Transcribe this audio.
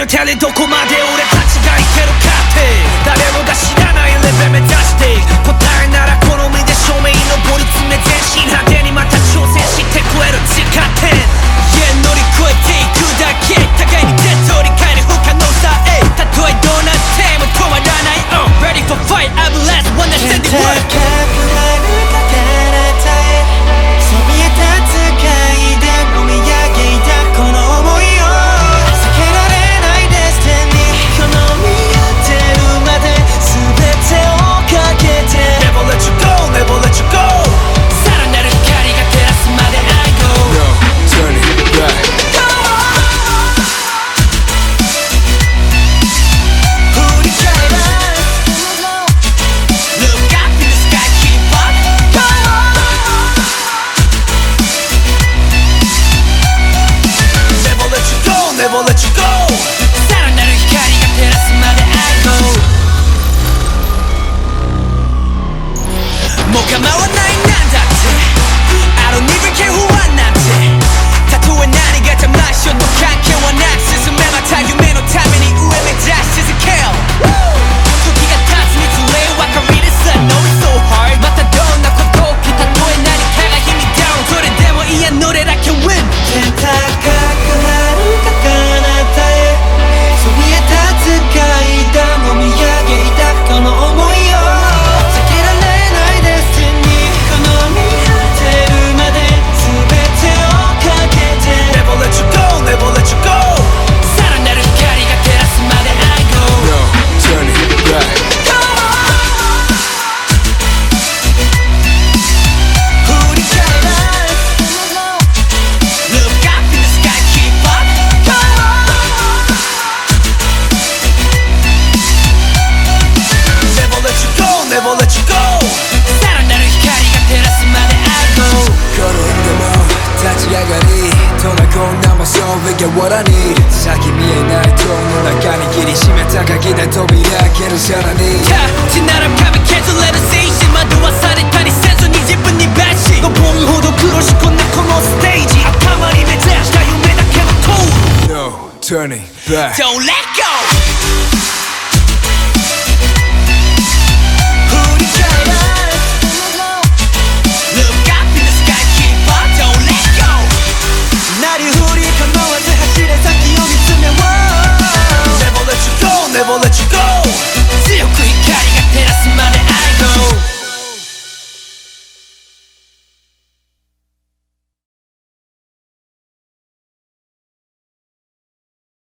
の手でどこまで俺たちがいけるかって。誰もが知らないレベル目指して答えならこの what I need 先見えないと思う中に切り締めた鍵で扉開けるさらに地なら髪削れる精神惑わされたりせずに自分にバッシ5分ほど苦労しこんなこのステージ頭にめちゃした夢だけのトーン No turning back Don't let go